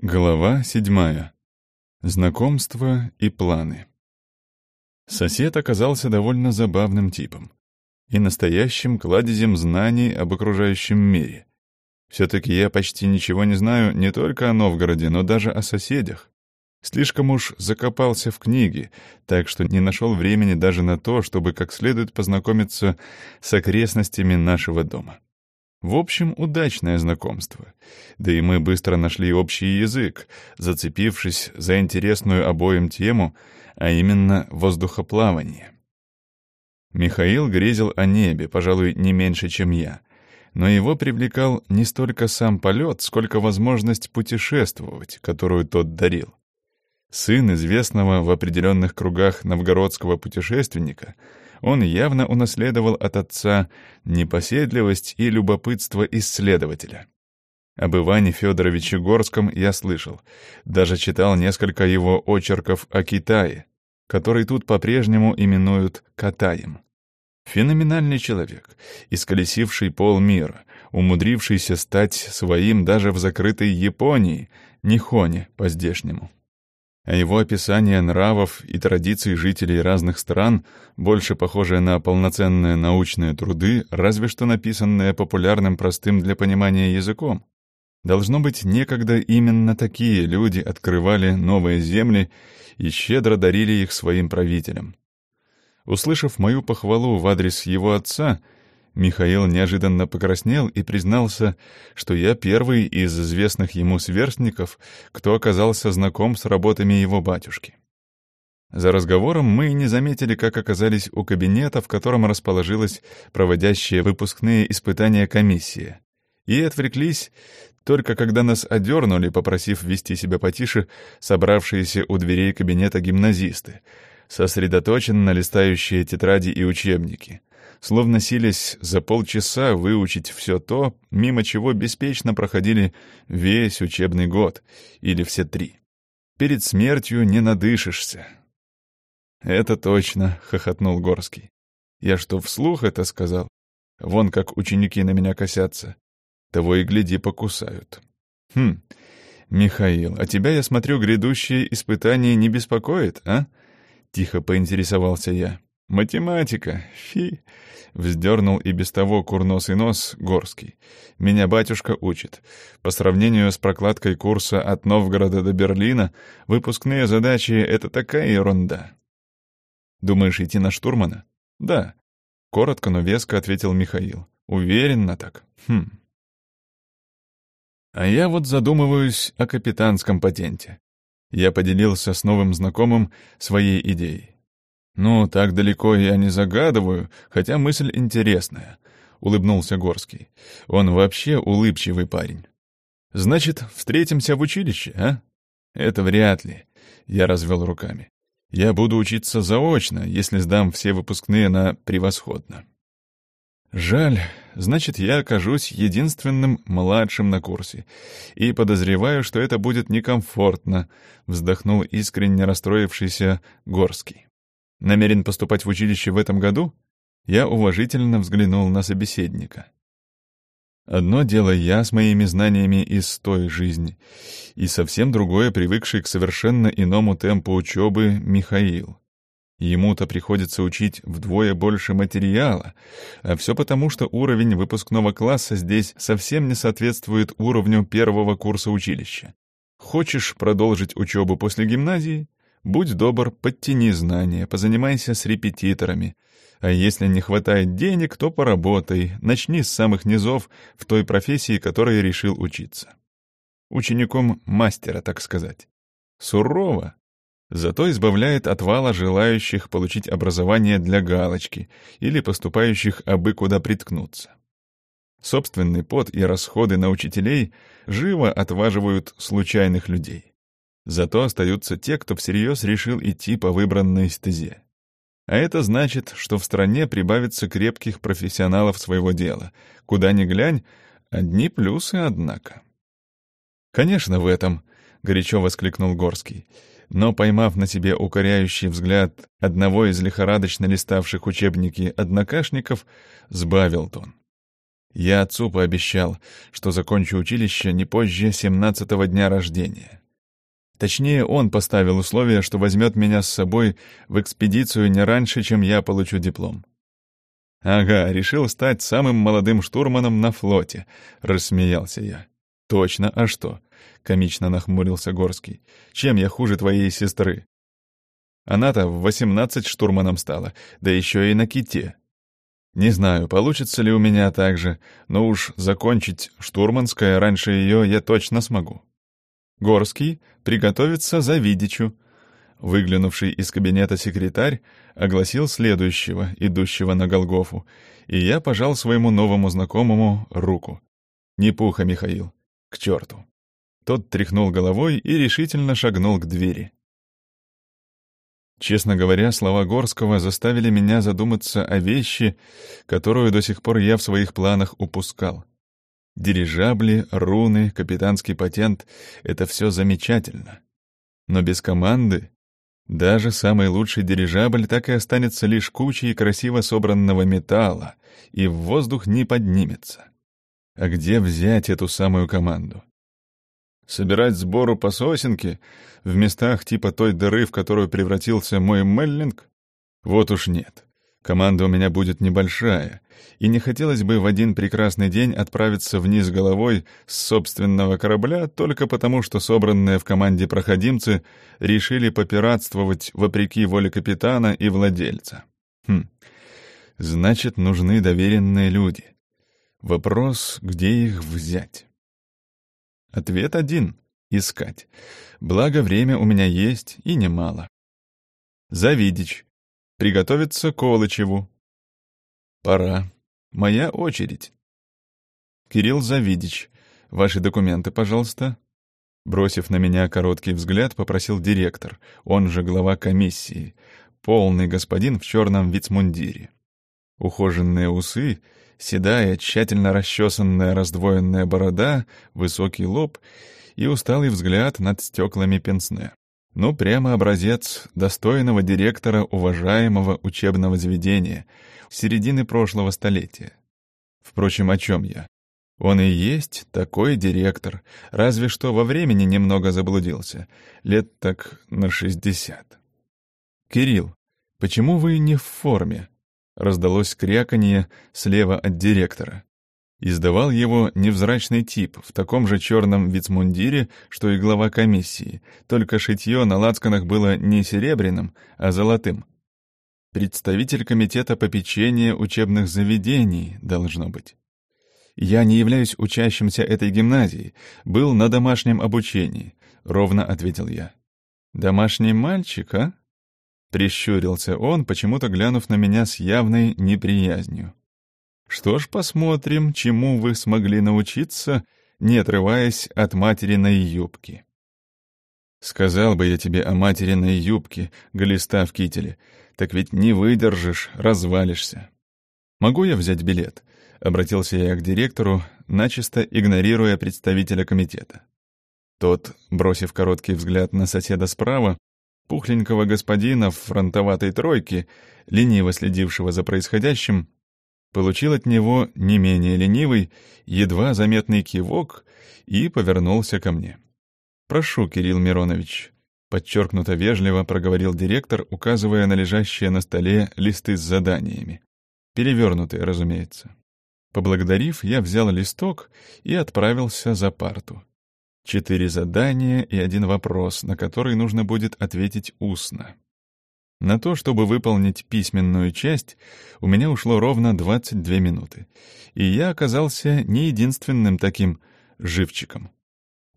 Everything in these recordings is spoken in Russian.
Глава седьмая. Знакомство и планы. Сосед оказался довольно забавным типом и настоящим кладезем знаний об окружающем мире. Все-таки я почти ничего не знаю не только о Новгороде, но даже о соседях. Слишком уж закопался в книге, так что не нашел времени даже на то, чтобы как следует познакомиться с окрестностями нашего дома. В общем, удачное знакомство. Да и мы быстро нашли общий язык, зацепившись за интересную обоим тему, а именно воздухоплавание. Михаил грезил о небе, пожалуй, не меньше, чем я. Но его привлекал не столько сам полет, сколько возможность путешествовать, которую тот дарил. Сын известного в определенных кругах новгородского путешественника — он явно унаследовал от отца непоседливость и любопытство исследователя. Об Иване Федоровиче Горском я слышал, даже читал несколько его очерков о Китае, который тут по-прежнему именуют Катаем. Феноменальный человек, исколесивший полмира, умудрившийся стать своим даже в закрытой Японии, Нихоне по-здешнему а его описание нравов и традиций жителей разных стран, больше похожее на полноценные научные труды, разве что написанные популярным простым для понимания языком. Должно быть, некогда именно такие люди открывали новые земли и щедро дарили их своим правителям. Услышав мою похвалу в адрес его отца, Михаил неожиданно покраснел и признался, что я первый из известных ему сверстников, кто оказался знаком с работами его батюшки. За разговором мы не заметили, как оказались у кабинета, в котором расположилась проводящая выпускные испытания комиссия, и отвлеклись только когда нас одернули, попросив вести себя потише, собравшиеся у дверей кабинета гимназисты, сосредоточенно листающие тетради и учебники — словно сились за полчаса выучить все то, мимо чего беспечно проходили весь учебный год, или все три. Перед смертью не надышишься. «Это точно», — хохотнул Горский. «Я что, вслух это сказал? Вон как ученики на меня косятся. Того и гляди, покусают». «Хм, Михаил, а тебя, я смотрю, грядущее испытание не беспокоит, а?» Тихо поинтересовался я. «Математика, фи!» — вздернул и без того курносый нос Горский. «Меня батюшка учит. По сравнению с прокладкой курса от Новгорода до Берлина, выпускные задачи — это такая ерунда». «Думаешь идти на штурмана?» «Да». Коротко, но веско ответил Михаил. «Уверенно так. Хм». А я вот задумываюсь о капитанском патенте. Я поделился с новым знакомым своей идеей. «Ну, так далеко я не загадываю, хотя мысль интересная», — улыбнулся Горский. «Он вообще улыбчивый парень». «Значит, встретимся в училище, а?» «Это вряд ли», — я развел руками. «Я буду учиться заочно, если сдам все выпускные на превосходно». «Жаль, значит, я окажусь единственным младшим на курсе, и подозреваю, что это будет некомфортно», — вздохнул искренне расстроившийся Горский. Намерен поступать в училище в этом году? Я уважительно взглянул на собеседника. Одно дело я с моими знаниями из той жизни, и совсем другое привыкший к совершенно иному темпу учебы Михаил. Ему-то приходится учить вдвое больше материала, а все потому, что уровень выпускного класса здесь совсем не соответствует уровню первого курса училища. Хочешь продолжить учебу после гимназии? Будь добр, подтяни знания, позанимайся с репетиторами. А если не хватает денег, то поработай, начни с самых низов в той профессии, которой решил учиться. Учеником мастера, так сказать. Сурово, зато избавляет от вала желающих получить образование для галочки или поступающих абы куда приткнуться. Собственный пот и расходы на учителей живо отваживают случайных людей. Зато остаются те, кто всерьез решил идти по выбранной стезе. А это значит, что в стране прибавится крепких профессионалов своего дела. Куда ни глянь, одни плюсы, однако. «Конечно, в этом», — горячо воскликнул Горский. Но, поймав на себе укоряющий взгляд одного из лихорадочно листавших учебники однокашников, сбавил тон. Я отцу пообещал, что закончу училище не позже семнадцатого дня рождения. Точнее, он поставил условие, что возьмет меня с собой в экспедицию не раньше, чем я получу диплом. «Ага, решил стать самым молодым штурманом на флоте», — рассмеялся я. «Точно, а что?» — комично нахмурился Горский. «Чем я хуже твоей сестры?» Она-то в восемнадцать штурманом стала, да еще и на ките. Не знаю, получится ли у меня так же, но уж закончить штурманское раньше ее я точно смогу. Горский приготовится за Видичу. Выглянувший из кабинета секретарь огласил следующего, идущего на Голгофу, и я пожал своему новому знакомому руку. «Не пуха, Михаил. К черту!» Тот тряхнул головой и решительно шагнул к двери. Честно говоря, слова Горского заставили меня задуматься о вещи, которую до сих пор я в своих планах упускал. Дирижабли, руны, капитанский патент — это все замечательно. Но без команды даже самый лучший дирижабль так и останется лишь кучей красиво собранного металла и в воздух не поднимется. А где взять эту самую команду? Собирать сбору по сосенке в местах типа той дыры, в которую превратился мой Меллинг? Вот уж нет. Команда у меня будет небольшая, и не хотелось бы в один прекрасный день отправиться вниз головой с собственного корабля только потому, что собранные в команде проходимцы решили попиратствовать вопреки воле капитана и владельца. Хм, значит, нужны доверенные люди. Вопрос, где их взять? Ответ один — искать. Благо, время у меня есть и немало. Завидич. Приготовиться к Колычеву. Пора. Моя очередь. Кирилл Завидич. Ваши документы, пожалуйста. Бросив на меня короткий взгляд, попросил директор, он же глава комиссии, полный господин в черном вицмундире. Ухоженные усы седая, тщательно расчесанная раздвоенная борода, высокий лоб и усталый взгляд над стеклами пенсне. Ну, прямо образец достойного директора уважаемого учебного заведения середины прошлого столетия. Впрочем, о чем я? Он и есть такой директор, разве что во времени немного заблудился, лет так на шестьдесят. «Кирилл, почему вы не в форме?» Раздалось кряканье слева от директора. Издавал его невзрачный тип в таком же черном вицмундире, что и глава комиссии, только шитье на лацканах было не серебряным, а золотым. Представитель комитета попечения учебных заведений, должно быть. «Я не являюсь учащимся этой гимназии, был на домашнем обучении», — ровно ответил я. «Домашний мальчик, а?» Прищурился он, почему-то глянув на меня с явной неприязнью. «Что ж, посмотрим, чему вы смогли научиться, не отрываясь от материной юбки». «Сказал бы я тебе о материной юбке, глиста в кителе, так ведь не выдержишь, развалишься». «Могу я взять билет?» — обратился я к директору, начисто игнорируя представителя комитета. Тот, бросив короткий взгляд на соседа справа, пухленького господина в фронтоватой тройке, лениво следившего за происходящим, получил от него не менее ленивый, едва заметный кивок и повернулся ко мне. «Прошу, Кирилл Миронович», — подчеркнуто вежливо проговорил директор, указывая на лежащие на столе листы с заданиями. Перевернутые, разумеется. Поблагодарив, я взял листок и отправился за парту. Четыре задания и один вопрос, на который нужно будет ответить устно. На то, чтобы выполнить письменную часть, у меня ушло ровно 22 минуты, и я оказался не единственным таким живчиком.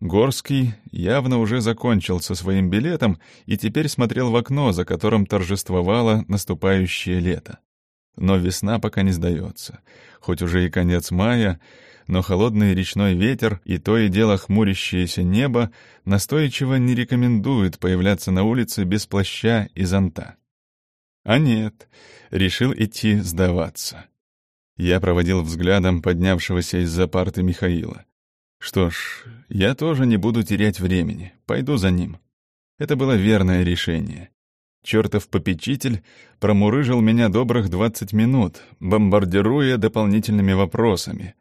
Горский явно уже закончил со своим билетом и теперь смотрел в окно, за которым торжествовало наступающее лето. Но весна пока не сдается. Хоть уже и конец мая, но холодный речной ветер и то и дело хмурящееся небо настойчиво не рекомендуют появляться на улице без плаща и зонта. А нет, решил идти сдаваться. Я проводил взглядом поднявшегося из-за парты Михаила. Что ж, я тоже не буду терять времени, пойду за ним. Это было верное решение. Чертов попечитель промурыжил меня добрых двадцать минут, бомбардируя дополнительными вопросами,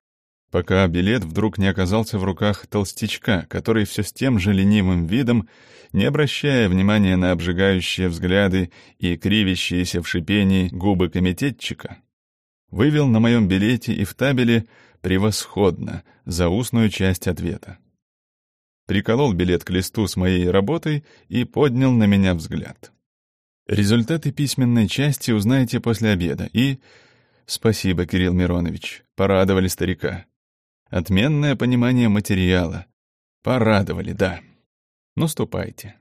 пока билет вдруг не оказался в руках толстячка, который все с тем же ленивым видом, не обращая внимания на обжигающие взгляды и кривящиеся в шипении губы комитетчика, вывел на моем билете и в табеле «превосходно» за устную часть ответа. Приколол билет к листу с моей работой и поднял на меня взгляд. Результаты письменной части узнаете после обеда и... Спасибо, Кирилл Миронович, порадовали старика. Отменное понимание материала. Порадовали, да. Ну, ступайте.